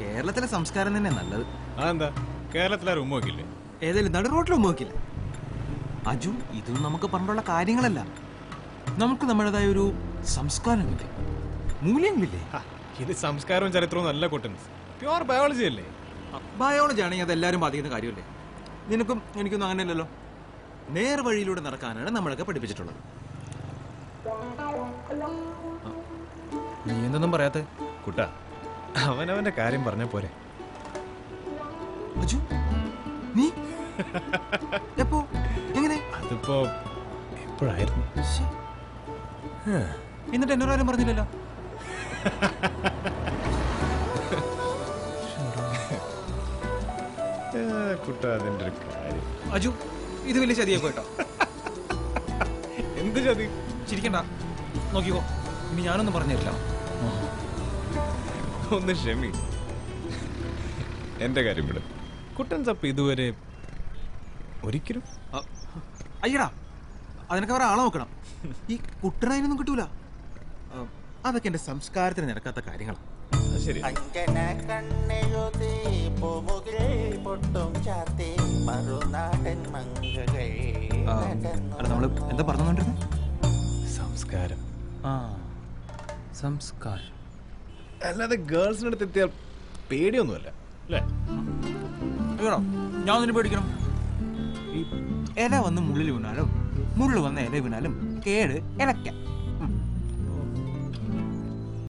കേരളത്തിലെ സംസ്കാരം തന്നെ നല്ലത്. അതെന്താ? കേരളത്തിലാരും ഉമ്മ നോക്കില്ലേ ഏതായാലും നടു ഉമ്മ നോക്കില്ല അജു ഇതും നമുക്ക് പറഞ്ഞുള്ള കാര്യങ്ങളല്ല. നമുക്ക് നമ്മുടേതായ ഒരു സംസ്കാരമില്ലേ? മൂല്യങ്ങളില്ലേ? ഇത് സംസ്കാരവും ചരിത്രവും നല്ല കുട്ടൻസ് പ്യുവർ ബയോളജി അല്ലേ? ബയോളജി ആണെങ്കിൽ അതെല്ലാവരും ബാധിക്കുന്ന കാര്യമല്ലേ? നിനക്കും എനിക്കൊന്നും അങ്ങനെയല്ലല്ലോ. നേർവഴിയിലൂടെ നടക്കാനാണ് നമ്മളൊക്കെ പഠിപ്പിച്ചിട്ടുള്ളത്. നീ എന്തൊന്നും പറയാത്ത? കുട്ട അവനവന്റെ കാര്യം പറഞ്ഞ പോരെ. നീ? എപ്പോ? എങ്ങനെ? അതിപ്പോ എപ്പോഴായിരുന്നു. എന്നിട്ട് എന്നോട് ആരും പറഞ്ഞില്ലല്ലോ? ഏ, കുട്ട അതിന്റെ ഒരു കാര്യം. അജു ഇത് വലിയ ചതിയൊക്കെ കേട്ടോ എന്ത് ചതി? ചിരിക്കണ്ട. നോക്കിക്കോ. ഇനി ഞാനൊന്നും പറഞ്ഞില്ല ഒന്ന് ക്ഷമി. എന്റെ കാര്യം വിട്. കുട്ടൻ സപ്പ് ഇതുവരെ ഒരിക്കലും അയ്യടാ അതിനൊക്കെ വേറെ ആളെ നോക്കണം. ഈ കുട്ടനായിനൊന്നും കിട്ടൂല. അതൊക്കെ എന്റെ സംസ്കാരത്തിന് നടക്കാത്ത കാര്യങ്ങളാണ് ശരി. നമ്മൾ എന്താ പറഞ്ഞുകൊണ്ടിരുന്നത് സംസ്കാരം. ആ സംസ്കാരം. അല്ലാതെ ഗേൾസിന്റെ അടുത്ത് എത്തിയാൽ പേടിയൊന്നുമല്ല ഞാൻ പേടിക്കണം. ഇല വന്ന് മുള്ളിൽ വീണാലും? മുള്ളു വന്ന് ഇല വീണാലും കേട് ഇലക്ക